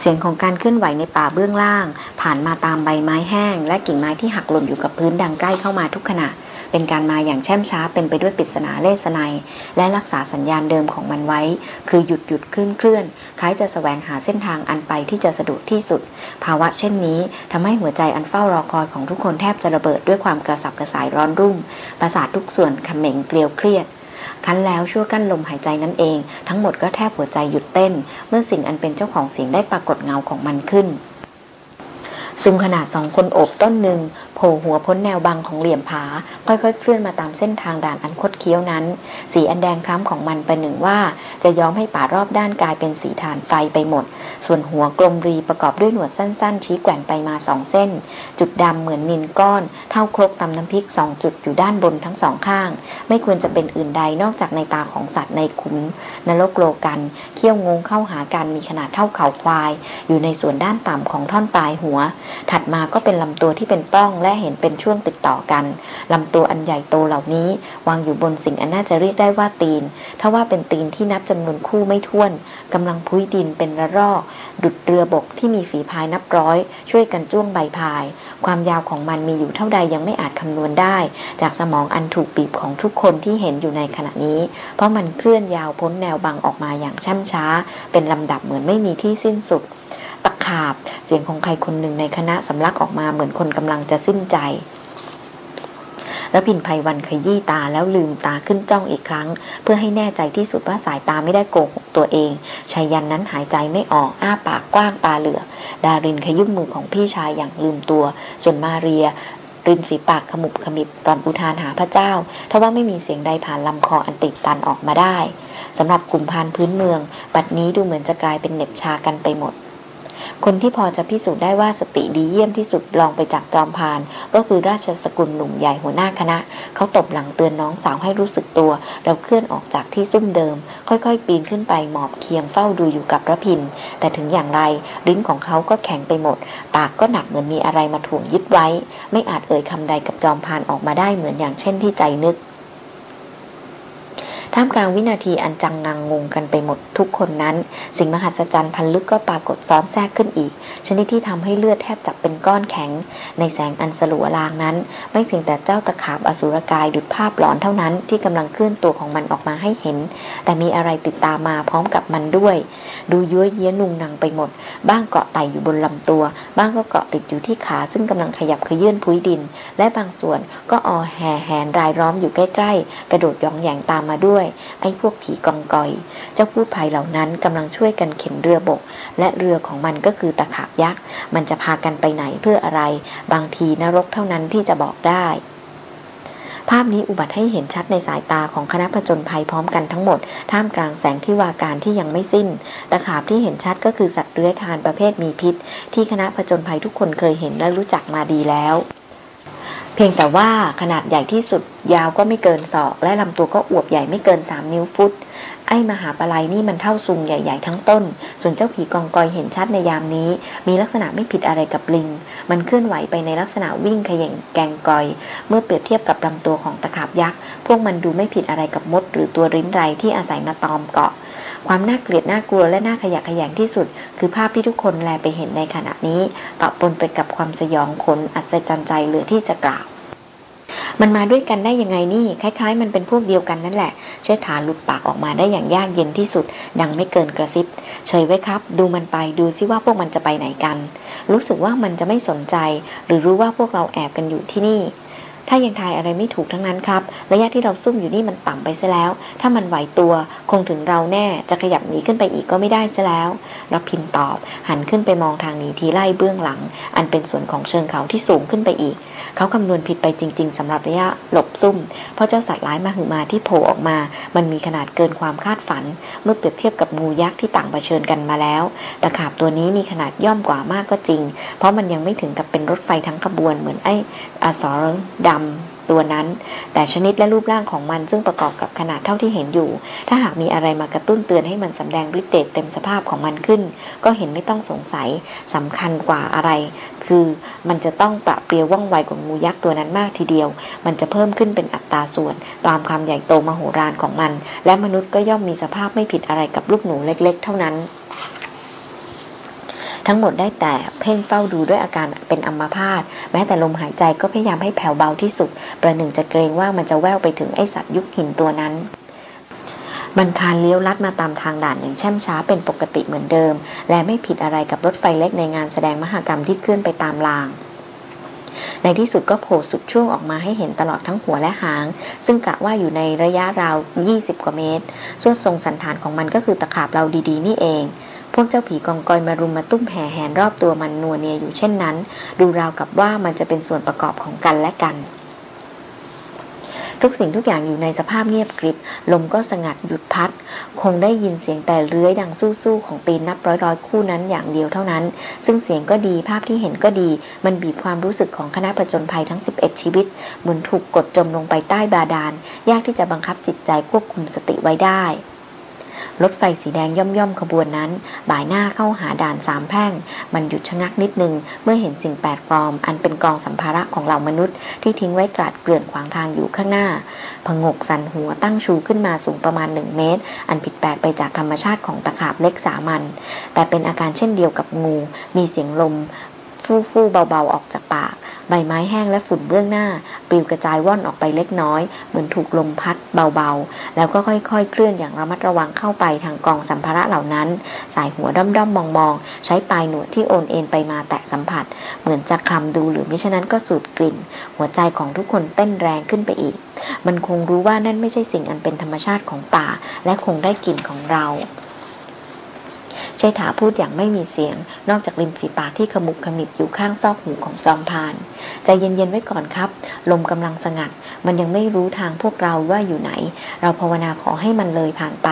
เสียงของการเคลื่อนไหวในป่าเบื้องล่าง ผ่านมาตามใบไม้แห้ง และกิ่งไม้ที่หักหล่นอยู่กับพื้นดังใกล้เข้ามาทุกขณะ เป็นการมาอย่างแช่มช้าเป็นไปด้วยปริศนาเลสไนและรักษาสัญญาณเดิมของมันไว้ คือหยุดหยุดเคลื่อนเคลื่อนคล้ายจะสแสวงหาเส้นทางอันไปที่จะสะดวกที่สุด ภาวะเช่นนี้ทำให้หัวใจอันเฝ้ารอคอยของทุกคนแทบจะระเบิดด้วยความกระสับกระส่ายร้อนรุ่มประสาททุกส่วนขม็งเกลียวเครียด คั้นแล้วชั่วกั้นลมหายใจนั่นเอง ทั้งหมดก็แทบหัวใจหยุดเต้น เมื่อสิ่งอันเป็นเจ้าของเสียงได้ปรากฏเงาของมันขึ้นซุงขนาดสองคนโอบต้นหนึ่ง โผล่หัวพ้นแนวบังของเหลี่ยมผา ค่อยๆ เคลื่อนมาตามเส้นทางด่านอันคดเคี้ยวนั้น สีอันแดงคล้ำของมันประหนึ่งว่า จะย้อมให้ป่ารอบด้านกลายเป็นสีฐานไฟไปหมด ส่วนหัวกลมรีประกอบด้วยหนวดสั้นๆ ชี้แกว่งไปมาสองเส้น จุดดำเหมือนนินก้อน เท่าครกตำน้ำพริกสองจุดอยู่ด้านบนทั้งสองข้าง ไม่ควรจะเป็นอื่นใดนอกจากในตาของสัตว์ในขุมนรกโลกันเขี้ยวงงเข้าหากันมีขนาดเท่าเข่าควาย อยู่ในส่วนด้านต่ำของท่อนปลายหัว ถัดมาก็เป็นลำตัวที่เป็นป้องและเห็นเป็นช่วงติดต่อกันลำตัวอันใหญ่โตเหล่านี้ วางอยู่บนสิ่งอันน่าจะเรียกได้ว่าตีนถ้าว่าเป็นตีนที่นับจำนวนคู่ไม่ถ้วนกำลังพุ้ยดินเป็นระรอก ดุดเรือบกที่มีฝีพายนับร้อย ช่วยกันจ้วงใบพาย ความยาวของมันมีอยู่เท่าใดยังไม่อาจคำนวณได้ จากสมองอันถูกบีบของทุกคนที่เห็นอยู่ในขณะนี้ เพราะมันเคลื่อนยาวพ้นแนวบังออกมาอย่างช่ำช้า เป็นลำดับเหมือนไม่มีที่สิ้นสุด ขาบ เสียงของใครคนหนึ่งในคณะสำลักออกมาเหมือนคนกำลังจะสิ้นใจ แล้วพินภัยวันขยี้ตาแล้วลืมตาขึ้นจ้องอีกครั้ง เพื่อให้แน่ใจที่สุดว่าสายตาไม่ได้โกหกตัวเองชายันนั้นหายใจไม่ออกอ้าปากกว้างตาเหลือ ดารินขยุ้มมือของพี่ชายอย่างลืมตัว ส่วนมาเรียรินฝีปากขมุบขมิบตอนอุทานหาพระเจ้าถ้าว่าไม่มีเสียงใดผ่านลำคออันติดตันออกมาได้สำหรับกลุ่มพานพื้นเมือง บัดนี้ดูเหมือนจะกลายเป็นเน็บชากันไปหมด คนที่พอจะพิสูจน์ได้ว่าสติดีเยี่ยมที่สุดลองไปจากจอมพาน ก็คือราชสกุลหนุ่มใหญ่หัวหน้าคณะ เขาตบหลังเตือนน้องสาวให้รู้สึกตัวแล้วเคลื่อนออกจากที่ซุ่มเดิม ค่อยๆ ปีนขึ้นไปหมอบเคียงเฝ้าดูอยู่กับระพิน แต่ถึงอย่างไรลิ้นของเขาก็แข็งไปหมด ปากก็หนักเหมือนมีอะไรมาถ่วงยึดไว้ ไม่อาจเอ่ยคำใดกับจอมพานออกมาได้เหมือนอย่างเช่นที่ใจนึก ท่ามกลางวินาทีอันจังงังงงกันไปหมดทุกคนนั้น สิ่งมหัศจรรย์พันลึกก็ปรากฏซ้อนแทรกขึ้นอีก ชนิดที่ทำให้เลือดแทบจับเป็นก้อนแข็ง ในแสงอันสลัวลางนั้น ไม่เพียงแต่เจ้าตะขาบอสุรกายดุดภาพหลอนเท่านั้นที่กำลังเคลื่อนตัวของมันออกมาให้เห็น แต่มีอะไรติดตามมาพร้อมกับมันด้วย ดูย้วยเยี้ยนุ่งนังไปหมด บ้างเกาะไต่อยู่บนลำตัว บ้างก็เกาะติดอยู่ที่ขาซึ่งกำลังขยับขยื่นพุ้ยดิน และบางส่วนก็ออแห่แหนรายล้อมอยู่ใกล้ๆ กระโดดย่องแยงตามมาด้วย ไอ้พวกผีกองกอย เจ้าพูดภัยเหล่านั้นกำลังช่วยกันเข็นเรือบก และเรือของมันก็คือตะขาบยักษ์ มันจะพากันไปไหนเพื่ออะไร บางทีนรกเท่านั้นที่จะบอกได้ ภาพนี้อุบัติให้เห็นชัดในสายตาของคณะผจญภัยพร้อมกันทั้งหมด ท่ามกลางแสงที่วาการที่ยังไม่สิ้น ตะขาบที่เห็นชัดก็คือสัตว์เลื้อยคลานประเภทมีพิษ ที่คณะผจญภัยทุกคนเคยเห็นและรู้จักมาดีแล้ว เพียงแต่ว่าขนาดใหญ่ที่สุดยาวก็ไม่เกินศอก และลำตัวก็อวบใหญ่ไม่เกิน 3 นิ้วฟุต ไอ้มหาปลายนี่มันเท่าซุงใหญ่ ๆ ทั้งต้น ส่วนเจ้าผีกองกอยเห็นชัดในยามนี้ มีลักษณะไม่ผิดอะไรกับลิง มันเคลื่อนไหวไปในลักษณะวิ่งขย่งแกงกอย เมื่อเปรียบเทียบกับลำตัวของตะขาบยักษ์ พวกมันดูไม่ผิดอะไรกับมด หรือตัวริ้นไรที่อาศัยมาตอมเกาะ ความน่าเกลียดน่ากลัวและน่าขยะขยงที่สุด คือภาพที่ทุกคนแลไปเห็นในขณะนี้ปะปนไปกับความสยองขนอัศจรรย์ใจเหลือที่จะกล่าว มันมาด้วยกันได้ยังไงนี่ คล้าย ๆ มันเป็นพวกเดียวกันนั่นแหละเชิดฐานหลุดปากออกมาได้อย่างยากเย็นที่สุด ดังไม่เกินกระซิบ เฉยไว้ครับ ดูมันไปดูซิว่าพวกมันจะไปไหนกัน รู้สึกว่ามันจะไม่สนใจ หรือรู้ว่าพวกเราแอบกันอยู่ที่นี่ ถ้ายังทายอะไรไม่ถูกทั้งนั้นครับ ระยะที่เราซุ่มอยู่นี่มันต่ำไปซะแล้ว ถ้ามันไหวตัว คงถึงเราแน่ จะขยับหนีขึ้นไปอีกก็ไม่ได้ซะแล้วรับพินตอบ หันขึ้นไปมองทางหนีทีไล่เบื้องหลัง อันเป็นส่วนของเชิงเขาที่สูงขึ้นไปอีก เขาคำนวณผิดไปจริง ๆสำหรับระยะหลบซุ่ม เพราะเจ้าสัตว์ร้ายมาหึมาที่โผล่ออกมา มันมีขนาดเกินความคาดฝัน เมื่อเปรียบเทียบกับงูยักษ์ที่ต่างเผชิญกันมาแล้ว ตะขาบตัวนี้มีขนาดย่อมกว่ามากก็จริง เพราะมันยังไม่ถึงกับเป็นรถไฟทั้งขบวนเหมือนไอ้อสรดำตัวนั้น แต่ชนิดและรูปร่างของมันซึ่งประกอบกับขนาดเท่าที่เห็นอยู่ ถ้าหากมีอะไรมากระตุ้นเตือนให้มันสำแดงฤทธิ์เดชเต็มสภาพของมันขึ้น ก็เห็นไม่ต้องสงสัยสำคัญกว่าอะไร คือมันจะต้องปรับเปรียวว่องไวกว่างูยักษ์ตัวนั้นมากทีเดียว มันจะเพิ่มขึ้นเป็นอัตราส่วน ตามความใหญ่โตมโหฬารของมัน และมนุษย์ก็ย่อมมีสภาพไม่ผิดอะไรกับลูกหนูเล็ก ๆ เท่านั้น ทั้งหมดได้แต่เพ่งเฝ้าดูด้วยอาการเป็นอัมพาตแม้แต่ลมหายใจก็พยายามให้แผ่วเบาที่สุด ประหนึ่งจะเกรงว่ามันจะแววไปถึงไอสัตว์ยุคหินตัวนั้นมันคานเลี้ยวลัดมาตามทางด่านอย่างแช่มช้าเป็นปกติเหมือนเดิม และไม่ผิดอะไรกับรถไฟเล็กในงานแสดงมหกรรมที่เคลื่อนไปตามราง ในที่สุดก็โผล่สุดช่วงออกมาให้เห็นตลอดทั้งหัวและหาง ซึ่งกะว่าอยู่ในระยะราว 20 กว่าเมตร ส่วนทรงสันฐานของมันก็คือตะขาบเราดีๆ นี่เอง พวกเจ้าผีกองกอยมารุมมาตุ้มแห่แหนรอบตัวมันนัวเนียอยู่เช่นนั้น ดูราวกับว่ามันจะเป็นส่วนประกอบของกันและกัน ทุกสิ่งทุกอย่างอยู่ในสภาพเงียบกริบ ลมก็สงัดหยุดพัด คงได้ยินเสียงแต่เลื้อยดังสู้ๆของตีนนับร้อยๆคู่นั้นอย่างเดียวเท่านั้น ซึ่งเสียงก็ดีภาพที่เห็นก็ดี มันบีบความรู้สึกของคณะประจนภัยทั้ง 11 ชีวิต เหมือนถูกกดจมลงไปใต้บาดาลยากที่จะบังคับจิตใจควบคุมสติไว้ได้ รถไฟสีแดงย่อมย่อมขบวนนั้น บ่ายหน้าเข้าหาด่านสามแพร่ง มันหยุดชะงักนิดนึง เมื่อเห็นสิ่งแปลกปลอม อันเป็นกองสัมภาระของเหล่ามนุษย์ ที่ทิ้งไว้กราดเกลื่อนขวางทางอยู่ข้างหน้าพงกสันหัวตั้งชูขึ้นมาสูงประมาณหนึ่งเมตร อันผิดแปลกไปจากธรรมชาติของตะขาบเล็กสามัญแต่เป็นอาการเช่นเดียวกับงู มีเสียงลม ฟู่ฟู่เบาๆออกจากปาก ใบไม้แห้งและฝุ่นเบื้องหน้าปลิวกระจายว่อนออกไปเล็กน้อย เหมือนถูกลมพัดเบาๆ แล้วก็ค่อยๆ เคลื่อนอย่างระมัดระวังเข้าไปทางกองสัมภาระเหล่านั้น สายหัวด้อมๆมองๆ ใช้ปลายหนวดที่โอนเอ็นไปมาแตะสัมผัส เหมือนจะคลำดูหรือมิฉะนั้นก็สูดกลิ่น หัวใจของทุกคนเต้นแรงขึ้นไปอีก มันคงรู้ว่านั่นไม่ใช่สิ่งอันเป็นธรรมชาติของป่า และคงได้กลิ่นของเรา ใช้ถาพูดอย่างไม่มีเสียง นอกจากริมฝีปากที่ขมุกขมิบอยู่ข้างซอกหูของจอมพาน ใจเย็นๆไว้ก่อนครับ ลมกำลังสงัด มันยังไม่รู้ทางพวกเราว่าอยู่ไหน เราภาวนาขอให้มันเลยผ่านไป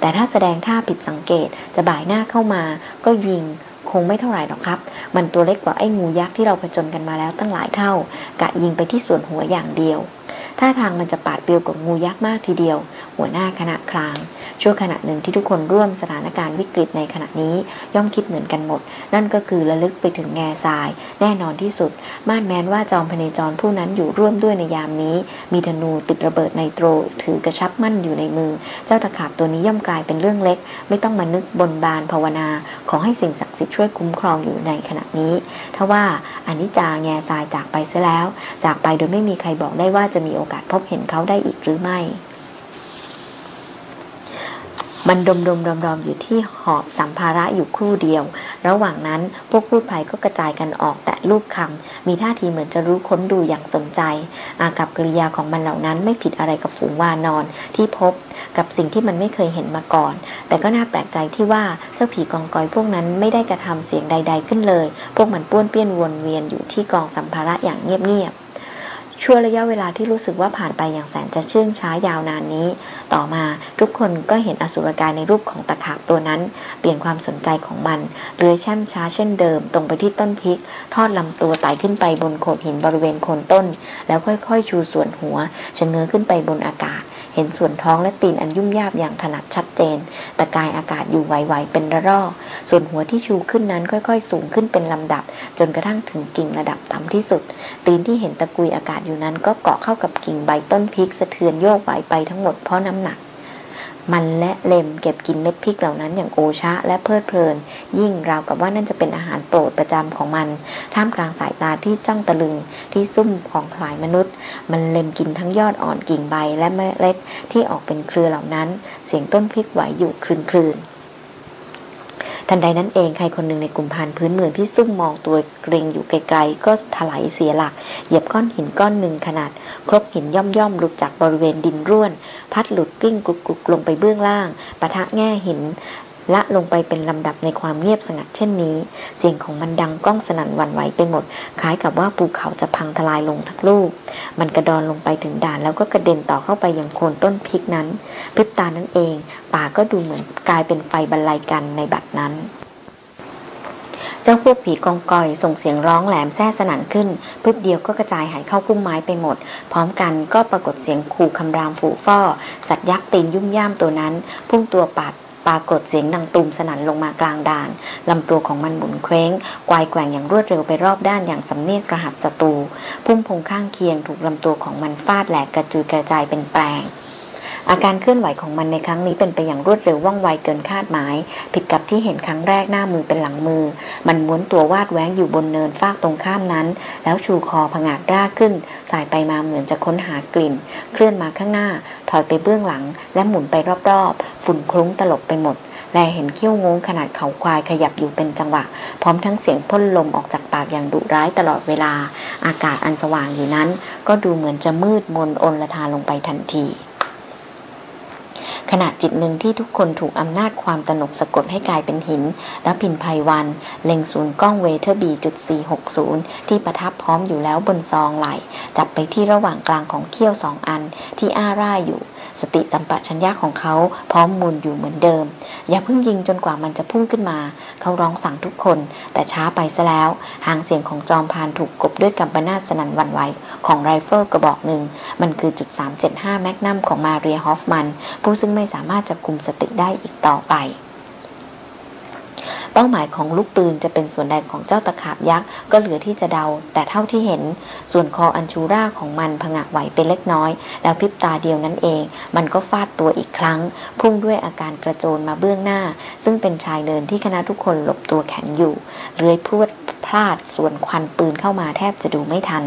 แต่ถ้าแสดงท่าผิดสังเกตจะบ่ายหน้าเข้ามา ก็ยิงคงไม่เท่าไหร่หรอกครับ มันตัวเล็กกว่าไอ้งูยักษ์ที่เราผจญกันมาแล้วตั้งหลายเท่า กะยิงไปที่ส่วนหัวอย่างเดียวท่าทางมันจะปาดเปรียวกว่างูยักษ์มากทีเดียว หัวหน้าคณะคลางช่วงขณะหนึ่งที่ทุกคนร่วมสถานการณ์วิกฤตในขณะนี้ย่อมคิดเหมือนกันหมด นั่นก็คือระลึกไปถึงแง่ทราย แน่นอนที่สุด ม่านแม้นว่าจอมพเนจรผู้นั้นอยู่ร่วมด้วยในยามนี้ มีธนูติดระเบิดในโตร ถือกระชับมั่นอยู่ในมือ เจ้าตะขาบตัวนี้ย่อมกลายเป็นเรื่องเล็ก ไม่ต้องมานึกบนบานภาวนา ขอให้สิ่งศักดิ์สิทธิ์ช่วยคุ้มครองอยู่ในขณะนี้ถ้าว่าอนิจจาแง่ทรายจากไปเสียแล้ว จากไปโดยไม่มีใครบอกได้ว่าจะมีโอกาสพบเห็นเขาได้อีกหรือไม่ มันดมดมดมดมอยู่ที่หอบสัมภาระอยู่ครู่เดียว ระหว่างนั้นพวกพูดภัยก็กระจายกันออกแต่ลูกคำมีท่าทีเหมือนจะรู้ค้นดูอย่างสนใจ อากับกริยาของมันเหล่านั้นไม่ผิดอะไรกับฝูงวานอนที่พบกับสิ่งที่มันไม่เคยเห็นมาก่อน แต่ก็น่าแปลกใจที่ว่าเจ้าผีกองกอยพวกนั้นไม่ได้กระทำเสียงใด ๆขึ้นเลย พวกมันป้วนเปี้ยนวนเวียนอยู่ที่กองสัมภาระอย่างเงียบ ช่วระยะเวลาที่รู้สึกว่าผ่านไปอย่างแสนจะเชื่องช้ายาวนานนี้ ต่อมาทุกคนก็เห็นอสุรกายในรูปของตะขาบตัวนั้น เปลี่ยนความสนใจของมันเลื้อยช่มช้าเช่นเดิม ตรงไปที่ต้นพริก ทอดลำตัวไต่ขึ้นไปบนโขดหินบริเวณโคนต้น แล้วค่อยๆ ชูส่วนหัวชะเง้อขึ้นไปบนอากาศ เห็นส่วนท้องและตีนอันยุ่มยาบอย่างถนัดชัดเจน ตะกายอากาศอยู่ไหวๆเป็นระรอก ส่วนหัวที่ชูขึ้นนั้นค่อยๆ สูงขึ้นเป็นลำดับ จนกระทั่งถึงกิ่งระดับต่ำที่สุด ตีนที่เห็นตะกุยอากาศอยู่นั้นก็เกาะเข้ากับกิ่งใบต้นพริกสะเทือนโยกไหวไปทั้งหมดเพราะน้ำหนัก มันและเล็มเก็บกินเม็ดพริกเหล่านั้นอย่างโอชะและเพลิดเพลิน ยิ่งราวกับว่านั่นจะเป็นอาหารโปรดประจำของมัน ท่ามกลางสายตาที่จ้องตะลึงที่ซุ่มของผลายมนุษย์ มันเล็มกินทั้งยอดอ่อนกิ่งใบและเมล็ดที่ออกเป็นเครือเหล่านั้น เสียงต้นพริกไหวอยู่คลืน ทันใดนั้นเองใครคนหนึ่งในกลุ่มพานพื้นเมืองที่ซุ่มมองตัวเกรงอยู่ไกลๆ ก็ถลายเสียหลัก เหยียบก้อนหินก้อนหนึ่งขนาด ครบหินย่อมๆหลุดจากบริเวณดินร่วน พัดหลุดกลิ้งกุกๆลงไปเบื้องล่างปะทะแง่หิน ละลงไปเป็นลำดับในความเงียบสงัดเช่นนี้ เสียงของมันดังก้องสนั่นวันไหวไปหมด คล้ายกับว่าภูเขาจะพังทลายลงทั้งลูก มันกระดอนลงไปถึงด่านแล้วก็กระเด็นต่อเข้าไปยังโคนต้นพริกนั้นพริบตานั่นเอง ป่าก็ดูเหมือนกลายเป็นไฟบรรลัยกันในบัดนั้นเจ้าพวกผีกองกอยส่งเสียงร้องแหลมแซ่สนั่นขึ้นพึบเดียวก็กระจายหายเข้าพุ่มไม้ไปหมด พร้อมกันก็ปรากฏเสียงขู่คำรามฝูฟ่อ สัตว์ยักษ์ตีนยุ่มย่ามตัวนั้น พุ่งตัวปัด ปรากฏเสียงดังตุมสนั่นลงมากลางด่านลำตัวของมันหมุนเคว้งกวายแกว่งอย่างรวดเร็วไปรอบด้านอย่างสำเนียกรหัสศัตรูพุ่มพงข้างเคียงถูกลำตัวของมันฟาดแหลกกระจุยกระจายเป็นแปลง อาการเคลื่อนไหวของมันในครั้งนี้เป็นไปอย่างรวดเร็วว่องไวเกินคาดหมาย ผิดกับที่เห็นครั้งแรกหน้ามือเป็นหลังมือ มันม้วนตัววาดแว้งอยู่บนเนินฟากตรงข้ามนั้น แล้วชูคอผงาดร่าขึ้น สายไปมาเหมือนจะค้นหากลิ่น เคลื่อนมาข้างหน้า ถอยไปเบื้องหลัง และหมุนไปรอบๆ ฝุ่นคลุ้งตลบไปหมดแลเห็นเขี้ยวโง้งขนาดเขาควายขยับอยู่เป็นจังหวะ พร้อมทั้งเสียงพ่นลมออกจากปากอย่างดุร้ายตลอดเวลา อากาศอันสว่างอยู่นั้น ก็ดูเหมือนจะมืดมนอนธการลงไปทันที ขณะจิตหนึ่งที่ทุกคนถูกอำนาจความตระหนกสะกดให้กลายเป็นหิน รพินทร์ ไพรวัลย์ เล็งศูนย์กล้อง Weatherby จุด460ที่ประทับพร้อมอยู่แล้วบนซอกไหล่ จับไปที่ระหว่างกลางของเขี้ยวสองอันที่อ้าร่าอยู่ สติสัมปชัญญะของเขาพร้อมมูลอยู่เหมือนเดิม อย่าเพิ่งยิงจนกว่ามันจะพุ่งขึ้นมา เขาร้องสั่งทุกคน แต่ช้าไปซะแล้ว หางเสียงของจอมพรานถูกกลบด้วยกัมปนาทสนั่นหวั่นไหวของไรเฟิลกระบอกหนึ่ง มันคือจุด375 magnum ของมาเรียฮอฟมัน ผู้ซึ่งไม่สามารถจะคุมสติได้อีกต่อไป เป้าหมายของลูกปืนจะเป็นส่วนใดของเจ้าตะขาบยักษ์ก็เหลือที่จะเดา แต่เท่าที่เห็น ส่วนคออัญชูราของมันผงะไหวเป็นเล็กน้อย แล้วพริบตาเดียวนั้นเอง มันก็ฟาดตัวอีกครั้ง พุ่งด้วยอาการกระโจนมาเบื้องหน้า ซึ่งเป็นชายเดินที่คณะทุกคนหลบตัวแข็งอยู่เลื้อยพรวดพลาดส่วนควันปืนเข้ามาแทบจะดูไม่ทัน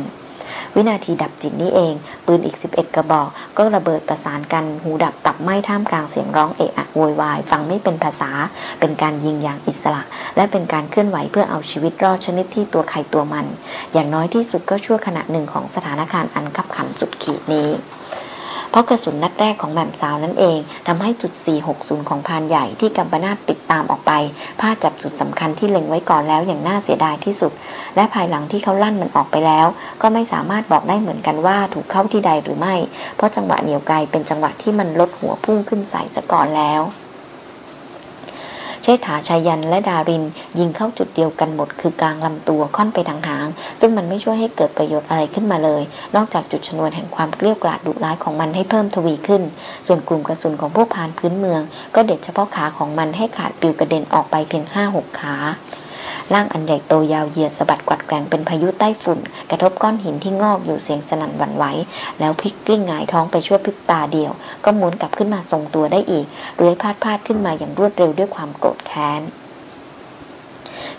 วินาทีดับจิตนี้เอง ปืนอีก 11 กระบอก ก็ระเบิดประสานกัน หูดับตับไหม้ท่ามกลางเสียงร้องเอะอะโวยวาย ฟังไม่เป็นภาษา เป็นการยิงอย่างอิสระ และเป็นการเคลื่อนไหวเพื่อเอาชีวิตรอดชนิดที่ตัวใครตัวมัน อย่างน้อยที่สุดก็ชั่วขณะหนึ่งของสถานการณ์อันขับขันสุดขีดนี้ เพราะกระสุนนัดแรกของแหม่มสาวนั่นเองทำให้จุด 460 ของพานใหญ่ที่กัมปนาตติดตามออกไปพลาดจับจุดสำคัญที่เล็งไว้ก่อนแล้วอย่างน่าเสียดายที่สุด และภายหลังที่เขาลั่นมันออกไปแล้ว ก็ไม่สามารถบอกได้เหมือนกันว่าถูกเข้าที่ใดหรือไม่ เพราะจังหวะเหนียวไกลเป็นจังหวะที่มันลดหัวพุ่งขึ้นใส่ซะก่อนแล้ว เชษฐาชายันและดาริน ยิงเข้าจุดเดียวกันหมด คือกลางลำตัวค่อนไปทางหาง ซึ่งมันไม่ช่วยให้เกิดประโยชน์อะไรขึ้นมาเลย นอกจากจุดชนวนแห่งความเกลี้ยกล่อมดุร้ายของมันให้เพิ่มทวีขึ้น ส่วนกลุ่มกระสุนของพวกพานพื้นเมือง ก็เด็ดเฉพาะขาของมันให้ขาดปิวกระเด็นออกไปเพียงห้าหกขา ร่างอันใหญ่โตยาวเหยียดสะบัดกวัดแกงเป็นพายุใต้ฝุ่น กระทบก้อนหินที่งอกอยู่เสียงสนั่นหวั่นไหวแล้วพลิกกลิ้งหงายท้องไปชั่วพริบตาเดียว ก็หมุนกลับขึ้นมาทรงตัวได้อีกเรื้อยพาดพาดขึ้นมาอย่างรวดเร็วด้วยความโกรธแค้น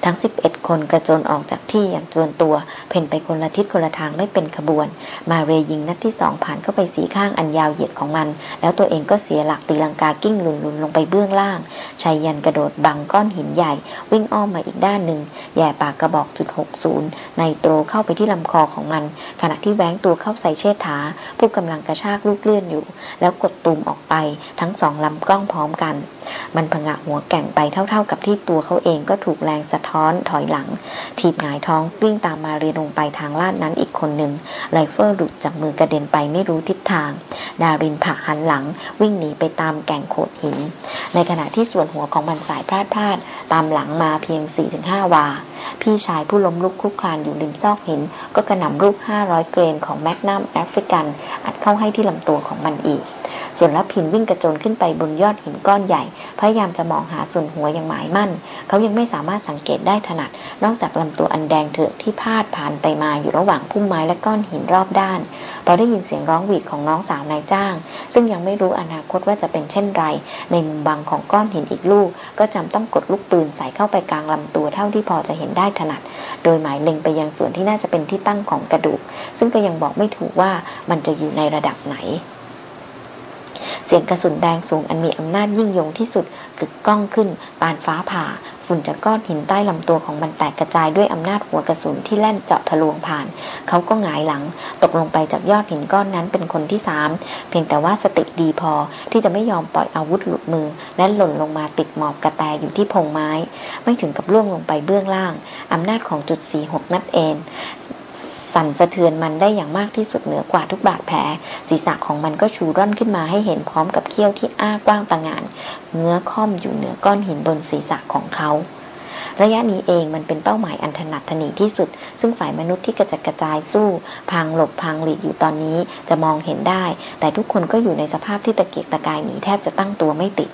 ทั้ง 11 คนกระโจนออกจากที่อย่างจวนตัว เพ่นไปคนละทิศคนละทางไม่เป็นขบวน มาเรยิงนัดที่สองผ่านเข้าไปสีข้างอันยาวเหยียดของมัน แล้วตัวเองก็เสียหลักตีลังกากิ้งหลุนๆลงไปเบื้องล่างชายยันกระโดดบังก้อนหินใหญ่ วิ่งอ้อมมาอีกด้านหนึ่งแย่ปากกระบอกจุด60ในโตรเข้าไปที่ลำคอของมัน ขณะที่แหวงตัวเข้าใส่เชษฐา ผู้กำลังกระชากลูกเลื่อนอยู่ แล้วกดตูมออกไปทั้งสองลำกล้องพร้อมกัน มันผงะหัวแก่งไปเท่า ๆ กับที่ตัวเขาเองก็ถูกแรงสะท้อนถอยหลังทีบหงายท้องวิ่งตามมาเรียลงไปทางลาดนั้นอีกคนหนึ่งไรเฟิลหลุดจากมือกระเด็นไปไม่รู้ทิศทาง ดารินผักหันหลัง วิ่งหนีไปตามแก่งโขดหิน ในขณะที่ส่วนหัวของมันสายพลาดพลาดตามหลังมาเพียง 4-5 วา พี่ชายผู้ล้มลุกคลุกคลานอยู่ริมซอกหิน ก็กระหน่ำลูก 500 เกรนของแมกนัมแอฟริกันอัดเข้าให้ที่ลำตัวของมันอีก ส่วนรับพินวิ่งกระโจนขึ้นไปบนยอดหินก้อนใหญ่ พยายามจะมองหาส่วนหัวอย่างหมายมั่น เขายังไม่สามารถสังเกตได้ถนัด นอกจากลำตัวอันแดงเถือกที่พาดผ่านไปมาอยู่ระหว่างพุ่มไม้และก้อนหินรอบด้านพอได้ยินเสียงร้องหวีดของน้องสาวนายจ้าง ซึ่งยังไม่รู้อนาคตว่าจะเป็นเช่นไร ในมุมบังของก้อนหินอีกลูก ก็จำต้องกดลูกปืนใส่เข้าไปกลางลำตัวเท่าที่พอจะเห็นได้ถนัด โดยหมายเล็งไปยังส่วนที่น่าจะเป็นที่ตั้งของกระดูก ซึ่งก็ยังบอกไม่ถูกว่ามันจะอยู่ในระดับไหน เสียงกระสุนแดงสูงอันมีอำนาจยิ่งยงที่สุดกึกก้องขึ้นปานฟ้าผ่า ฝุ่นจากก้อนหินใต้ลำตัวของมันแตกกระจายด้วยอำนาจหัวกระสุนที่แล่นเจาะทะลวงผ่าน เขาก็หงายหลัง ตกลงไปจากยอดหินก้อนนั้นเป็นคนที่สามเพียงแต่ว่าสติดีพอที่จะไม่ยอมปล่อยอาวุธหลุดมือ และหล่นลงมาติดหมอบกระแตอยู่ที่พงไม้ ไม่ถึงกับล่วงลงไปเบื้องล่างอำนาจของจุดสี่หกนัดเอง สั่นสะเทือนมันได้อย่างมากที่สุดเหนือกว่าทุกบาดแผล ศีรษะของมันก็ชูร่อนขึ้นมาให้เห็นพร้อมกับเขี้ยวที่อ้ากว้างตะงานเงื้อค่อมอยู่เหนือก้อนหินบนศีรษะของเขาระยะนี้เองมันเป็นเป้าหมายอันถนัดถนีที่สุด ซึ่งฝ่ายมนุษย์ที่กระจัดกระจายสู้ พลางหลบพลางหลีกอยู่ตอนนี้จะมองเห็นได้ แต่ทุกคนก็อยู่ในสภาพที่ตะเกียกตะกายหนีแทบจะตั้งตัวไม่ติด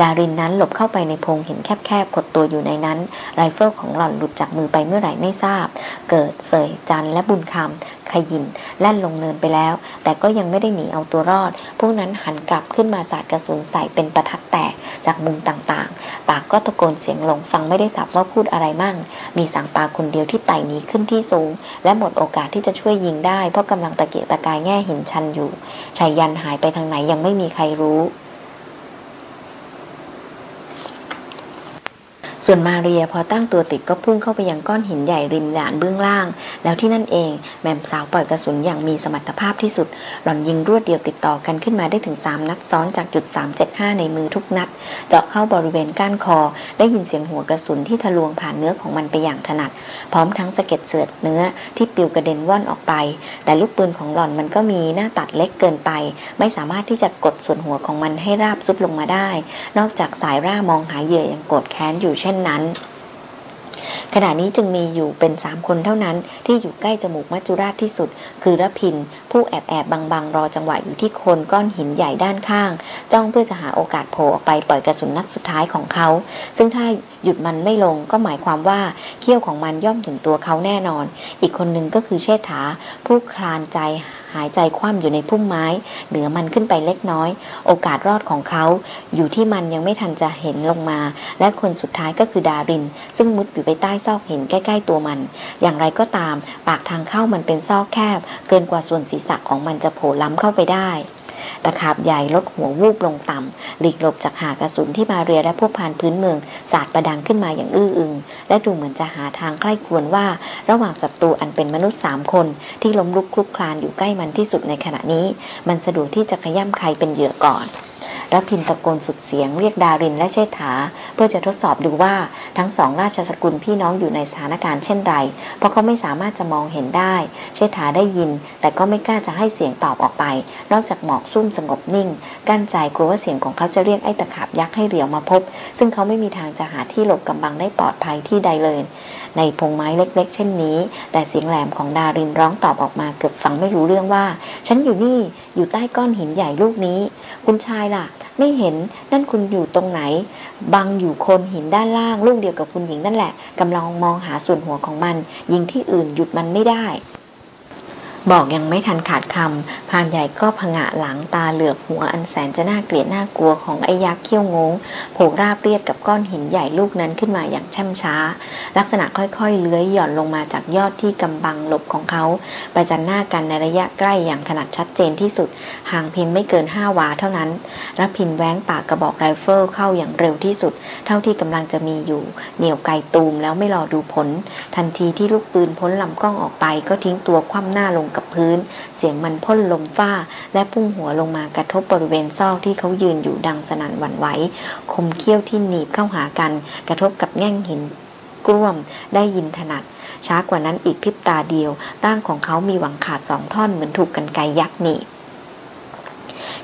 ดารินนั้นหลบเข้าไปในโพรงหินแคบๆขดตัวอยู่ในนั้น ไรเฟิลของหล่อนหลุดจากมือไปเมื่อไหร่ไม่ทราบ เกิดเส่ยจันและบุญคำขยินแล่นลงเนินไปแล้ว แต่ก็ยังไม่ได้หนีเอาตัวรอด พวกนั้นหันกลับขึ้นมาสาดกระสุนใส่เป็นประทัดแตกจากมุมต่างๆ ปากก็ตะโกนเสียงลงฟังไม่ได้ศัพท์ว่าพูดอะไรมั่ง มีสังปาคนเดียวที่ไต่หนีขึ้นที่สูง และหมดโอกาสที่จะช่วยยิงได้เพราะกำลังตะเกียกตะกายแง่หินชันอยู่ชายยันหายไปทางไหนยังไม่มีใครรู้ ส่วนมาเรียพอตั้งตัวติดก็พุ่งเข้าไปยังก้อนหินใหญ่ริมด่านเบื้องล่าง แล้วที่นั่นเองแม่มสาวปล่อยกระสุนอย่างมีสมรรถภาพที่สุด หล่อนยิงรวดเดียวติดต่อกันขึ้นมาได้ถึง 3 นัดซ้อนจากจุด 375 ในมือทุกนัด เจาะเข้าบริเวณก้านคอ ได้ยินเสียงหัวกระสุนที่ทะลวงผ่านเนื้อของมันไปอย่างถนัด พร้อมทั้งสะเก็ดเสือดเนื้อที่ปลิวกระเด็นว่อนออกไป แต่ลูกปืนของหล่อนมันก็มีหน้าตัดเล็กเกินไป ไม่สามารถที่จะกดส่วนหัวของมันให้ราบซุดลงมาได้ นอกจากสายร่ามองหาเหยื่ออย่างโกรธแค้นอยู่เช่นนั้น ขณะนี้จึงมีอยู่เป็นสามคนเท่านั้นที่อยู่ใกล้จมูกมัจจุราชที่สุด คือระพิน ผู้แอบแอบบางๆ รอจังหวะอยู่ที่โคนก้อนหินใหญ่ด้านข้าง จ้องเพื่อจะหาโอกาสโผล่ออกไปปล่อยกระสุนนัดสุดท้ายของเขา ซึ่งถ้าหยุดมันไม่ลงก็หมายความว่าเขี้ยวของมันย่อมถึงตัวเขาแน่นอน อีกคนหนึ่งก็คือเชษฐา ผู้คลานใจหายใจคว่ำอยู่ในพุ่มไม้ เหนือมันขึ้นไปเล็กน้อย โอกาสรอดของเขาอยู่ที่มันยังไม่ทันจะเห็นลงมา และคนสุดท้ายก็คือดาริน ซึ่งมุดอยู่ไปใต้ซอกหินใกล้ ๆ ตัวมัน อย่างไรก็ตาม ปากทางเข้ามันเป็นซอกแคบ เกินกว่าส่วนศีรษะของมันจะโผล่ล้ำเข้าไปได้ ตะขาบใหญ่ลดหัววูบลงต่ำหลีกหลบจากหากระสุนที่มาเรียและพวกพานพื้นเมือง สาดประดังขึ้นมาอย่างอื้ออึง และดูเหมือนจะหาทางใกล้ควรว่า ระหว่างศัตรูอันเป็นมนุษย์สามคน ที่ล้มลุกคลุกคลานอยู่ใกล้มันที่สุดในขณะนี้ มันสะดวกที่จะขย่ำใครเป็นเหยื่อก่อน รับพินตะโกนสุดเสียงเรียกดารินและเชษฐา เพื่อจะทดสอบดูว่าทั้งสองราชสกุลพี่น้องอยู่ในสถานการณ์เช่นไร เพราะเขาไม่สามารถจะมองเห็นได้ เชษฐาได้ยิน แต่ก็ไม่กล้าจะให้เสียงตอบออกไป นอกจากหมอกซุ่มสงบนิ่ง กั้นใจกลัวว่าเสียงของเขาจะเรียกไอ้ตะขาบยักษ์ให้เหลียวมาพบ ซึ่งเขาไม่มีทางจะหาที่หลบกำบังได้ปลอดภัยที่ใดเลย ในพงไม้เล็ก ๆ เช่นนี้ แต่เสียงแหลมของดารินร้องตอบออกมาเกือบฟังไม่รู้เรื่องว่า ฉันอยู่นี่อยู่ใต้ก้อนหินใหญ่ลูกนี้ คุณชายล่ะ ไม่เห็นนั่นคุณอยู่ตรงไหน บังอยู่คนหินด้านล่างลูกเดียวกับคุณหญิงนั่นแหละกำลังมองหาส่วนหัวของมัน ยิงที่อื่นหยุดมันไม่ได้ บอกยังไม่ทันขาดคำพานใหญ่ก็ผงะหลังตาเหลือกหัวอันแสนจะน่าเกลียดน่ากลัวของไอ้ยักษ์เขี้ยวงงโผล่ราบเรียบกับก้อนหินใหญ่ลูกนั้นขึ้นมาอย่างช่ำช้า ลักษณะค่อยๆ เลื้อยหย่อนลงมาจากยอดที่กำบังหลบของเขาประจันหน้ากันในระยะใกล้อย่างขนาดชัดเจนที่สุด ห่างเพียงไม่เกินห้าวาเท่านั้นรพินทร์แว้งปากกระบอกไรเฟิลเข้าอย่างเร็วที่สุด เท่าที่กำลังจะมีอยู่ เหนี่ยวไกตูมแล้วไม่รอดูผล ทันทีที่ลูกปืนพ้นลำกล้องออกไปก็ทิ้งตัวคว่ำหน้าลงกับพื้น เสียงมันพ่นลมฟ่อ และพุ่งหัวลงมากระทบบริเวณซอกที่เขายืนอยู่ดังสนั่นหวั่นไหว คมเขี้ยวที่หนีบเข้าหากัน กระทบกับแง่งหินกล้วมได้ยินถนัด ช้ากว่านั้นอีกพริบตาเดียวร่างของเขามีหวังขาดสองท่อนเหมือนถูกกันไกยักษ์หนีบ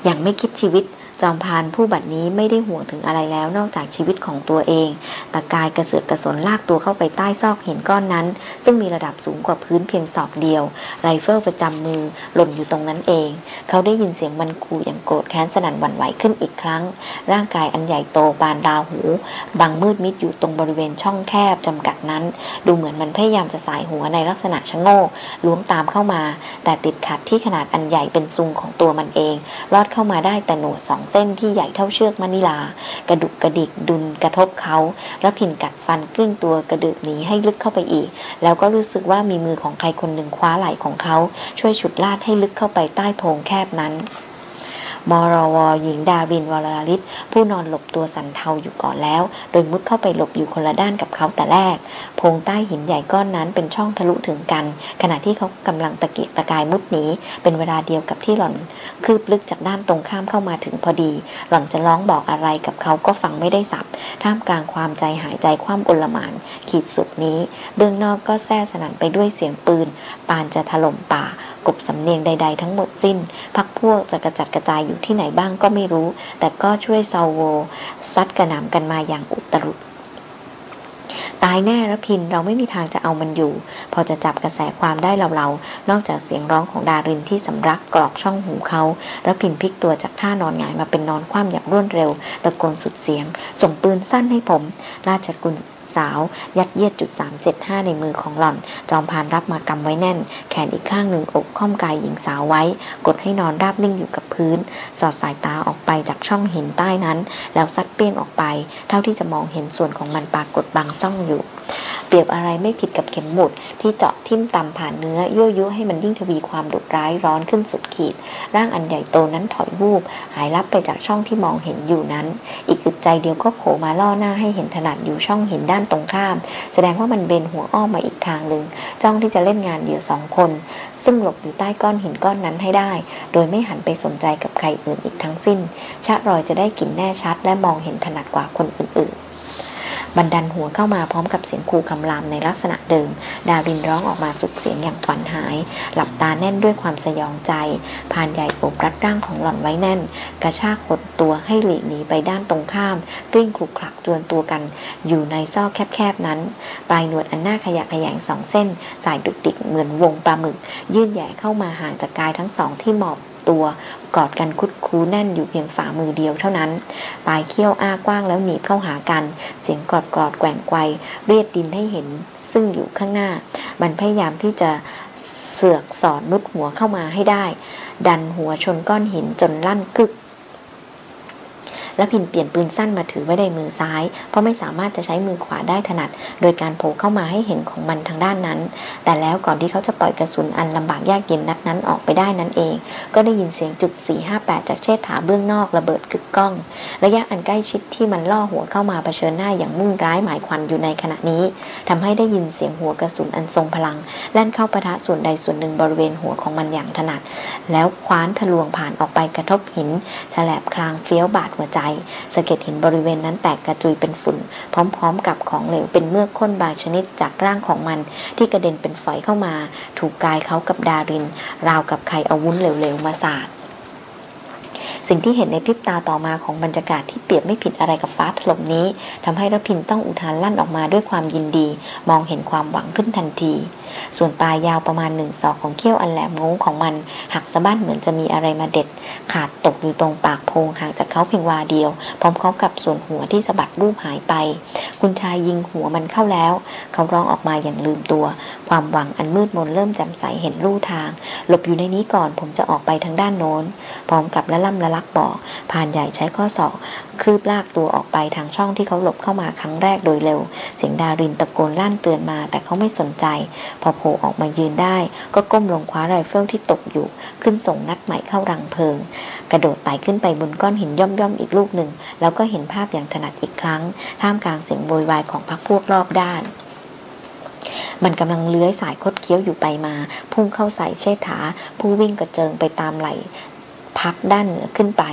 อย่างไม่คิดชีวิต จอมพานผู้บัดนี้ไม่ได้ห่วงถึงอะไรแล้วนอกจากชีวิตของตัวเอง ตะกายกระเสือกกระสนลากตัวเข้าไปใต้ซอกหินก้อนนั้น ซึ่งมีระดับสูงกว่าพื้นเพียงศอกเดียว ไรเฟิลประจำมือหล่นอยู่ตรงนั้นเอง เขาได้ยินเสียงมันขู่อย่างโกรธแค้นสนั่นหวั่นไหวขึ้นอีกครั้ง ร่างกายอันใหญ่โตบานดาวหู บังมืดมิดอยู่ตรงบริเวณช่องแคบจำกัดนั้น ดูเหมือนมันพยายามจะสายหัวในลักษณะชะโง่ล้วงตามเข้ามา แต่ติดขัดที่ขนาดอันใหญ่เป็นซุงของตัวมันเองรอดเข้ามาได้แต่หนวดสองเส้นที่ใหญ่เท่าเชือกมะนิลา กระดุกกระดิกดุนกระทบเขาแล้วพินกัดฟันกลิ้งตัวกระดึกหนีให้ลึกเข้าไปอีก แล้วก็รู้สึกว่ามีมือของใครคนหนึ่งคว้าไหล่ของเขา ช่วยฉุดลากให้ลึกเข้าไปใต้โพรงแคบนั้น มรวหญิงดาวินวรลิศผู้นอนหลบตัวสันเทาอยู่ก่อนแล้ว โดยมุดเข้าไปหลบอยู่คนละด้านกับเขาแต่แรก โพงใต้หินใหญ่ก้อนนั้นเป็นช่องทะลุถึงกัน ขณะที่เขากำลังตะเกียกตะกายมุดหนีเป็นเวลาเดียวกับที่หล่อน คืบลึกจากด้านตรงข้ามเข้ามาถึงพอดี หล่อนจะร้องบอกอะไรกับเขาก็ฟังไม่ได้สับท่ามกลางความใจหายใจคว่ำอุลมานขีดสุดนี้ เบื้องนอกก็แซ่สนั่นไปด้วยเสียงปืน ปานจะถล่มป่า กบสำเนียงใด ๆ ทั้งหมดสิ้น พักพวกจะกระจัดกระจายอยู่ที่ไหนบ้างก็ไม่รู้ แต่ก็ช่วยซาโวซัดกระหน่ำกันมาอย่างอุตรุดตายแน่ระพินเราไม่มีทางจะเอามันอยู่ พอจะจับกระแสความได้เราๆนอกจากเสียงร้องของดารินที่สำรักกรอกช่องหูเขาระพินพลิกตัวจากท่านอนหงายมาเป็นนอนคว่ำอย่างรวดเร็ว ตะโกนสุดเสียง ส่งปืนสั้นให้ผม ราชกุล สาว ยัดเยียดจุดสามเจ็ดห้าในมือของหล่อน จอมพานรับมากำไว้แน่น แขนอีกข้างหนึ่งอกค่อมกายหญิงสาวไว้ กดให้นอนราบนิ่งอยู่กับพื้น สอดสายตาออกไปจากช่องหินใต้นั้น แล้วซัดเปี้ยงออกไป เท่าที่จะมองเห็นส่วนของมันปรากฏบางซ่องอยู่ รียบอะไรไม่ผิดกับเข็มหมุด ที่เจาะทิ่มตำผ่านเนื้อ ยั่วยุให้มันยิ่งทวีความดุร้ายร้อนขึ้นสุดขีด ร่างอันใหญ่โตนั้นถอยวูบ หายลับไปจากช่องที่มองเห็นอยู่นั้น อีกอึดใจเดียวก็โผล่มาล่อหน้าให้เห็นถนัดอยู่ช่องหินด้านตรงข้าม แสดงว่ามันเบนหัวอ้อมมาอีกทางหนึ่งจ้องที่จะเล่นงานเหยื่อสองคน ซึ่งหลบอยู่ใต้ก้อนหินก้อนนั้นให้ได้ โดยไม่หันไปสนใจกับใครอื่นอีกทั้งสิ้นชะรอยจะได้กลิ่นแน่ชัด และมองเห็นถนัดกว่าคนอื่นๆ บันดันหัวเข้ามาพร้อมกับเสียงคูคำรามในลักษณะเดิม ดารินร้องออกมาสุดเสียงอย่างฝันหาย หลับตาแน่นด้วยความสยองใจพานใหญ่โอบรัดร่างของหล่อนไว้แน่น กระชากหดตัวให้หลีกหนีไปด้านตรงข้ามกลิ้งคลุกคลักจวนตัวกัน อยู่ในซอกแคบๆนั้น ปลายหนวดอันหน้าขยะขยงสองเส้น สายดุกดิกเหมือนวงปลาหมึก ยื่นแหย่เข้ามาห่างจากกายทั้งสองที่หมอบ ตัว กอดกันคุดคูแน่นอยู่เพียงฝ่ามือเดียวเท่านั้น ปลายเขี้ยวอ้ากว้างแล้วหนีบเข้าหากัน เสียงกอดกอดแกว่งไกวเรียดดินให้เห็น ซึ่งอยู่ข้างหน้า มันพยายามที่จะเสือกสอดมุดหัวเข้ามาให้ได้ ดันหัวชนก้อนหินจนลั่นกึก และพินเปลี่ยนปืนสั้นมาถือไว้ในมือซ้าย เพราะไม่สามารถจะใช้มือขวาได้ถนัด โดยการโผล่เข้ามาให้เห็นของมันทางด้านนั้น แต่แล้วก่อนที่เขาจะปล่อยกระสุนอันลำบากยากเย็นนัดนั้นออกไปได้นั้นเอง ก็ได้ยินเสียงจุด 458 จากเชษฐาเบื้องนอกระเบิดกึกก้อง ระยะอันใกล้ชิดที่มันล่อหัวเข้ามาเผชิญหน้าอย่างมุ่งร้ายหมายควันอยู่ในขณะนี้ทำให้ได้ยินเสียงหัวกระสุนอันทรงพลัง แล่นเข้าปะทะส่วนใดส่วนหนึ่งบริเวณหัวของมันอย่างถนัด แล้วคว้านทะลวงผ่านออกไปกระทบหิน แฉลบคลางเฟี้ยวบาดหัวใจสะเก็ดหินบริเวณนั้นแตกกระจุยเป็นฝุ่น พร้อม ๆ กับของเหลวเป็นเมือกข้นบางชนิดจากร่างของมัน ที่กระเด็นเป็นฝอยเข้ามา ถูกกายเขากับดาริน ราวกับใครเอาวุ้นเหลวๆมาสาดสิ่งที่เห็นในพริบตาต่อมาของบรรยากาศที่เปรียบไม่ผิดอะไรกับฟ้าถล่มนี้ทำให้รพินต้องอุทานลั่นออกมาด้วยความยินดี มองเห็นความหวังขึ้นทันทีส่วนปลายยาวประมาณหนึ่งศอกของเขี้ยวอันแหลมงงของมันหักสะบั้นเหมือนจะมีอะไรมาเด็ด ขาดตกอยู่ตรงปากโพงห่างจากเขาเพียงวาเดียว พร้อมๆกับส่วนหัวที่สะบัดรูปหายไป คุณชายยิงหัวมันเข้าแล้ว เขาร้องออกมาอย่างลืมตัว ความหวังอันมืดมนเริ่มแจ่มใสเห็นรูทาง หลบอยู่ในนี้ก่อนผมจะออกไปทางด้านโน้น พร้อมกับละล่ำละลักบอกผ่านใหญ่ใช้ข้อศอก คลืบลากตัวออกไปทางช่องที่เขาหลบเข้ามาครั้งแรกโดยเร็ว เสียงดารินตะโกนลั่นเตือนมา แต่เขาไม่สนใจ พอโผล่ออกมายืนได้ ก็ก้มลงคว้าไรเฟิลที่ตกอยู่ ขึ้นส่งนัดใหม่เข้ารังเพลิง กระโดดไต่ขึ้นไปบนก้อนหินย่อมๆอีกลูกหนึ่ง แล้วก็เห็นภาพอย่างถนัดอีกครั้ง ท่ามกลางเสียงโวยวายของพรรคพวกรอบด้านมันกำลังเลื้อยส่ายคดเคี้ยวอยู่ไปมา พุ่งเข้าใส่เชษฐา ผู้วิ่งกระเจิงไปตามไหล พักด้านเหนือขึ้นไป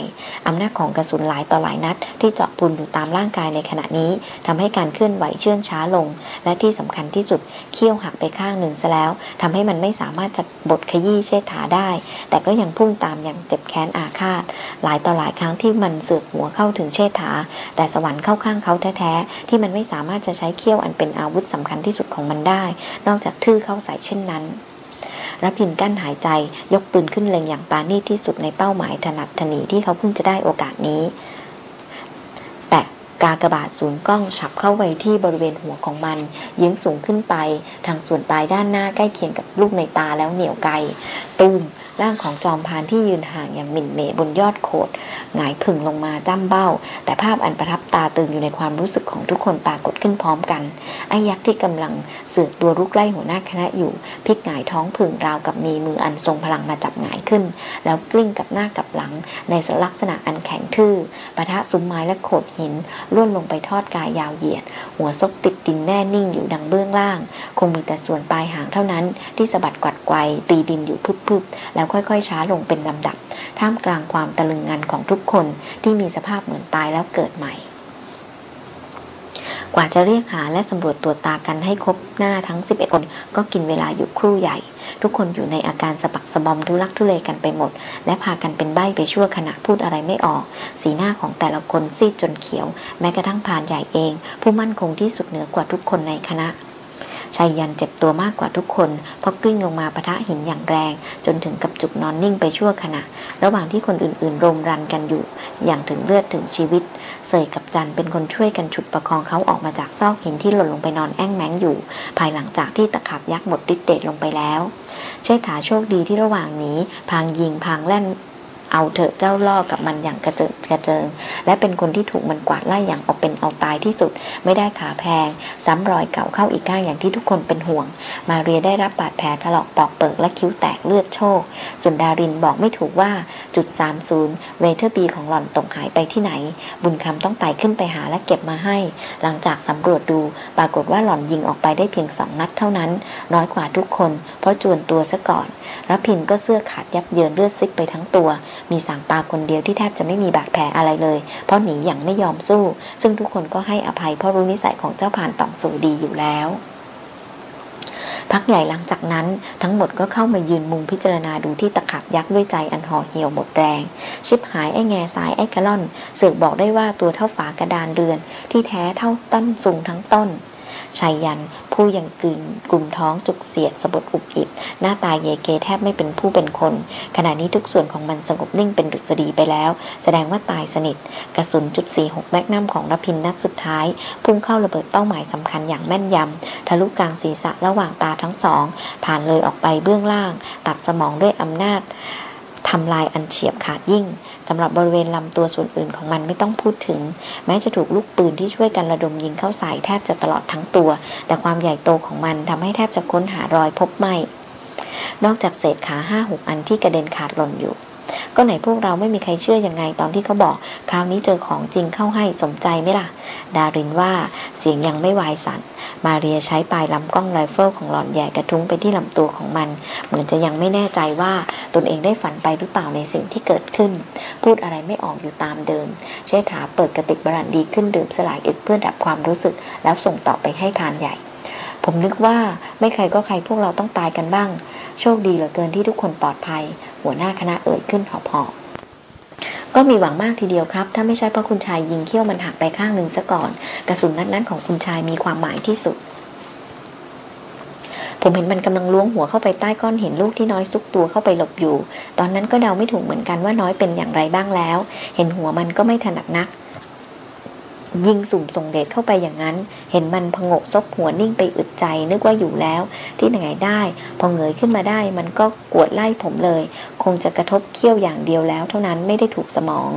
อำนาจของกระสุนหลายต่อหลายนัด ที่เจาะปุนอยู่ตามร่างกายในขณะนี้ทำให้การเคลื่อนไหวเชื่องช้าลง และที่สำคัญที่สุดเขี้ยวหักไปข้างหนึ่งซะแล้วทำให้มันไม่สามารถจะบดขยี้เชษฐาได้ แต่ก็ยังพุ่งตามอย่างเจ็บแค้นอาฆาต หลายต่อหลายครั้งที่มันเสือกหัวเข้าถึงเชษฐา แต่สวรรค์เข้าข้างเขาแท้ๆที่มันไม่สามารถจะใช้เขี้ยวอันเป็นอาวุธสำคัญที่สุดของมันได้ นอกจากทื่อเข้าใส่เช่นนั้น รพินกั้นหายใจ ยกปืนขึ้นเล็งอย่างปาณีตที่สุดในเป้าหมายถนัดถนีที่เขาเพิ่งจะได้โอกาสนี้ แต่กากระบาดศูนย์กล้องฉับเข้าไว้ที่บริเวณหัวของมันยิงสูงขึ้นไป ทางส่วนปลายด้านหน้าใกล้เคียงกับลูกในตาแล้วเหนียวไกล ตูมร่างของจอมพานที่ยืนห่างอย่างหมิ่นเมบนยอดโขดหงายผึ่งลงมาจ้ำเบ้า แต่ภาพอันประทับ ตาตึงอยู่ในความรู้สึกของทุกคนปรากฏขึ้นพร้อมกันไอ้ยักษ์ที่กำลังเสือกตัวรุกไล่หัวหน้าคณะอยู่พลิกหงายท้องผึ่งราวกับมีมืออันทรงพลังมาจับหงายขึ้น แล้วกลิ้งกับหน้ากับหลัง ในลักษณะอันแข็งทื่อปะทะซุ้มไม้และโขดหินล่วนลงไปทอดกายยาวเหยียด หัวซกติดดินแน่นิ่งอยู่ดังเบื้องล่าง คงมีแต่ส่วนปลายหางเท่านั้น ที่สะบัดกวัดไกวตีดินอยู่พึบๆแล้วค่อยๆ ช้าลงเป็นลำดับ ท่ามกลางความตะลึงงันของทุกคนที่มีสภาพเหมือนตายแล้วเกิดใหม่ กว่าจะเรียกหาและสำรวจตัวตากันให้ครบหน้าทั้ง 11 คน ก็กินเวลาอยู่ครู่ใหญ่ ทุกคนอยู่ในอาการสะบักสะบอมทุลักทุเลกันไปหมด และพากันเป็นใบ้ไปชั่วขณะพูดอะไรไม่ออก สีหน้าของแต่ละคนซีดจนเขียว แม้กระทั่งพานใหญ่เอง ผู้มั่นคงที่สุดเหนือกว่าทุกคนในคณะ ชายยันเจ็บตัวมากกว่าทุกคน เพราะกลิ้งลงมาปะทะหินอย่างแรง จนถึงกับจุกนอนนิ่งไปชั่วขณะ ระหว่างที่คนอื่นๆรมรันกันอยู่ อย่างถึงเลือดถึงชีวิต เสยกับจันเป็นคนช่วยกันฉุดประคองเขาออกมาจากซอกหินที่หล่นลงไปนอนแอ่งแมงอยู่ ภายหลังจากที่ตะขับยักษ์หมดฤทธิ์เดชลงไปแล้ว เชษฐาโชคดีที่ระหว่างนี้พางยิงพางแล่น เอาเถอะเจ้าล่อกับมันอย่างกระเจิงกระเจิง และเป็นคนที่ถูกมันกวาดไล่อย่างเอาเป็นเอาตายที่สุด ไม่ได้ขาแพง ซ้ำรอยเก่าเข้าอีกข้างอย่างที่ทุกคนเป็นห่วง มาเรียได้รับบาดแผลถลอกปอกเปิกและคิ้วแตกเลือดโชกส่วนดารินบอกไม่ถูกว่าจุด30เวเทอร์บีของหล่อนตกหายไปที่ไหน บุญคำต้องไต่ขึ้นไปหาและเก็บมาให้ หลังจากสำรวจดู ปรากฏว่าหล่อนยิงออกไปได้เพียงสองนัดเท่านั้น น้อยกว่าทุกคน เพราะจวนตัวซะก่อนรพินก็เสื้อขาดยับเยินเลือดซิกไปทั้งตัว มีสางปาคนเดียวที่แทบจะไม่มีบาดแผลอะไรเลย เพราะหนีอย่างไม่ยอมสู้ ซึ่งทุกคนก็ให้อภัยเพราะรู้นิสัยของเจ้าผ่านต่องสู่ดีอยู่แล้วพักใหญ่หลังจากนั้นทั้งหมดก็เข้ามายืนมุงพิจารณาดูที่ตะขับยักษ์ด้วยใจอันห่อเหี่ยวหมดแรง ชิบหายไอ้แง่สายไอ้กระล่อนเสือกบอกได้ว่าตัวเท่าฝากระดานเรือน ที่แท้เท่าต้นสูงทั้งต้นชายยัน ผู้ยังกลืนกลุ่มท้องจุกเสียดสะบดอุบอิบหน้าตาเยเกแทบไม่เป็นผู้เป็นคน ขณะนี้ทุกส่วนของมันสงบนิ่งเป็นดุษฎีไปแล้ว แสดงว่าตายสนิท กระสุนจุดสี่หกแมกนัมของรพินนัดสุดท้าย พุ่งเข้าระเบิดเป้าหมายสำคัญอย่างแม่นยำทะลุกลางศีรษะระหว่างตาทั้งสอง ผ่านเลยออกไปเบื้องล่าง ตัดสมองด้วยอำนาจ ทำลายอันเฉียบขาดยิ่งสำหรับบริเวณลำตัวส่วนอื่นของมันไม่ต้องพูดถึง แม้จะถูกลูกปืนที่ช่วยกันระดมยิงเข้าใส่แทบจะตลอดทั้งตัว แต่ความใหญ่โตของมันทำให้แทบจะค้นหารอยพบไม่ นอกจากเศษขาห้าหกอันที่กระเด็นขาดหล่นอยู่ ก็ไหนพวกเราไม่มีใครเชื่อยังไงตอนที่เขาบอก คราวนี้เจอของจริงเข้าให้สมใจไหมล่ะ ดารินว่าเสียงยังไม่วายสัน่นมาเรียใช้ปลายลำกล้องไรเฟิลของหลอนแย่กระทุ้งไปที่ลำตัวของมัน เหมือนจะยังไม่แน่ใจว่าตนเองได้ฝันไปหรือเปล่าในสิ่งที่เกิดขึ้น พูดอะไรไม่ออกอยู่ตามเดิมเชษฐาเปิดกระติกบรันดีขึ้นดื่มสลายอึดเพื่อดับความรู้สึก แล้วส่งต่อไปให้ทานใหญ่ ผมนึกว่าไม่ใครก็ใครพวกเราต้องตายกันบ้าง โชคดีเหลือเกินที่ทุกคนปลอดภัย หัวหน้าคณะเอ่ยขึ้นหอบหอบก็มีหวังมากทีเดียวครับ ถ้าไม่ใช่เพราะคุณชายยิงเขี้ยวมันหักไปข้างหนึ่งซะก่อน กระสุนนัดนั้นของคุณชายมีความหมายที่สุด ผมเห็นมันกำลังล้วงหัวเข้าไปใต้ก้อนหินลูกที่น้อยซุกตัวเข้าไปหลบอยู่ ตอนนั้นก็เดาไม่ถูกเหมือนกันว่าน้อยเป็นอย่างไรบ้างแล้ว เห็นหัวมันก็ไม่ถนัดนัก ยิงสุ่มส่งเดชเข้าไปอย่างนั้น เห็นมันพงกซบหัวนิ่งไปอึดใจ นึกว่าอยู่แล้ว ที่ไหนได้ พอเงยขึ้นมาได้ มันก็กวดไล่ผมเลย คงจะกระทบเขี้ยวอย่างเดียวแล้ว เท่านั้นไม่ได้ถูกสมอง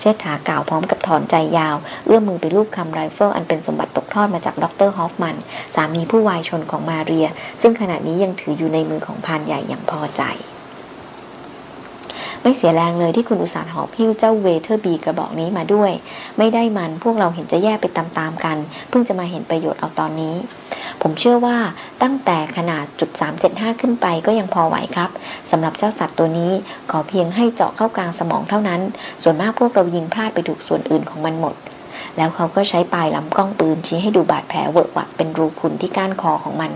เชษฐากล่าวพร้อมกับถอนใจยาว เอื้อมมือไปลูบคลำไรเฟิลอันเป็นสมบัติตกทอดมาจากดรฮอฟมัน สามีผู้วายชนม์ของมาเรีย ซึ่งขณะนี้ยังถืออยู่ในมือของพรานใหญ่อย่างพอใจ ไม่เสียแรงเลยที่คุณอุตส่าห์หอบหิ้วเจ้า Weatherby กระบอกนี้มาด้วย ไม่ได้มันพวกเราเห็นจะแย่ไปตามๆกัน เพิ่งจะมาเห็นประโยชน์เอาตอนนี้ ผมเชื่อว่าตั้งแต่ขนาดจุด375 ขึ้นไปก็ยังพอไหวครับสำหรับเจ้าสัตว์ตัวนี้ขอเพียงให้เจาะเข้ากลางสมองเท่านั้น ส่วนมากพวกเรายิงพลาดไปถูกส่วนอื่นของมันหมด แล้วเขาก็ใช้ปลายลำกล้องปืนชี้ให้ดูบาดแผลเวอะหวัดเป็นรูพุนที่ก้านคอของมัน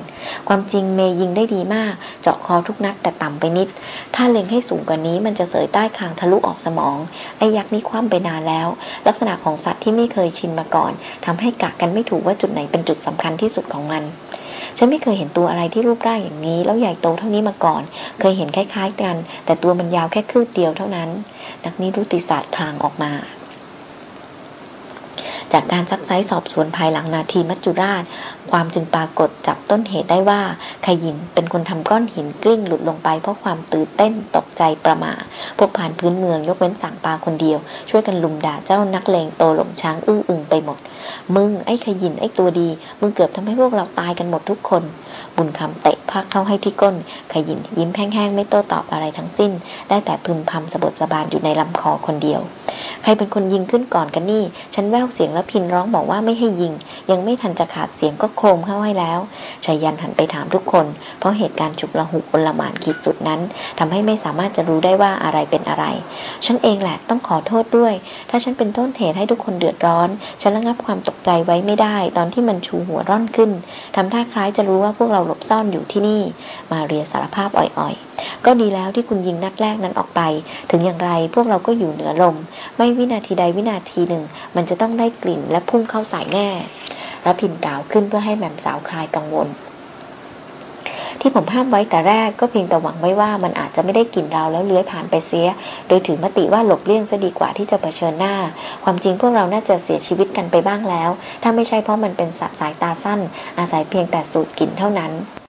ความจริงเมยิงได้ดีมาก เจาะคอทุกนัดแต่ต่ำไปนิด ถ้าเล็งให้สูงกว่านี้มันจะเสยใต้คางทะลุออกสมอง ไอ้ยักษ์นี่คว่ำไปนานแล้ว ลักษณะของสัตว์ที่ไม่เคยชินมาก่อนทำให้กะกันไม่ถูกว่าจุดไหนเป็นจุดสำคัญที่สุดของมันฉันไม่เคยเห็นตัวอะไรที่รูปร่างอย่างนี้ แล้วใหญ่โตเท่านี้มาก่อน เคยเห็นคล้ายๆกัน แต่ตัวมันยาวแค่คืบเดียวเท่านั้น นักนิรุติศาสตร์ทางออกมา จากการซักไซสอบสวนภายหลังนาทีมัจจุราช ความจึงปรากฏจับต้นเหตุได้ว่าขยินเป็นคนทำก้อนหินกลิ้งหลุดลงไปเพราะความตื่นเต้นตกใจประมาพวกผ่านพื้นเมืองยกเว้นสั่งปลาคนเดียว ช่วยกันลุมด่าเจ้านักเลงโตหลงช้างอื้ออึงไปหมด มึงไอ้ขยินไอ้ตัวดี มึงเกือบทำให้พวกเราตายกันหมดทุกคน บุญคำเตะพักเข้าให้ที่ก้นขยินยิ้มแห้งๆ ไม่โต้ตอบอะไรทั้งสิ้น ได้แต่พึมพำสะบดสะบานอยู่ในลำคอคนเดียว ใครเป็นคนยิงขึ้นก่อนกันนี่ ฉันแววเสียงแล้วพินร้องบอกว่าไม่ให้ยิง ยังไม่ทันจะขาดเสียงก็โครมเข้าให้แล้วชายันหันไปถามทุกคน เพราะเหตุการณ์ฉุกละหุกอลหมานขีดสุดนั้นทำให้ไม่สามารถจะรู้ได้ว่าอะไรเป็นอะไร ฉันเองแหละต้องขอโทษด้วย ถ้าฉันเป็นต้นเหตุให้ทุกคนเดือดร้อน ฉันระงับความตกใจไว้ไม่ได้ ตอนที่มันชูหัวร่อนขึ้นทำท่าคล้ายจะรู้ว่าพวกเราหลบซ่อนอยู่ที่นี่ มาเรียสารภาพอ่อยๆ ก็ดีแล้วที่คุณยิงนัดแรกนั้นออกไป ถึงอย่างไรพวกเราก็อยู่เหนือลม ไม่วินาทีใดวินาทีหนึ่ง มันจะต้องได้กลิ่นและพุ่งเข้าใส่แน่รับพินกล่าวขึ้นเพื่อให้แม่มสาวคลายกังวล ที่ผมห้ามไว้แต่แรกก็เพียงแต่หวังไว้ว่ามันอาจจะไม่ได้กลิ่นเราแล้วเลื้อยผ่านไปเสีย โดยถือมติว่าหลบเลี่ยงจะดีกว่าที่จะเผชิญหน้า ความจริงพวกเราน่าจะเสียชีวิตกันไปบ้างแล้ว ถ้าไม่ใช่เพราะมันเป็นสัตว์สายตาสั้น อาศัยเพียงแต่สูดกลิ่นเท่านั้น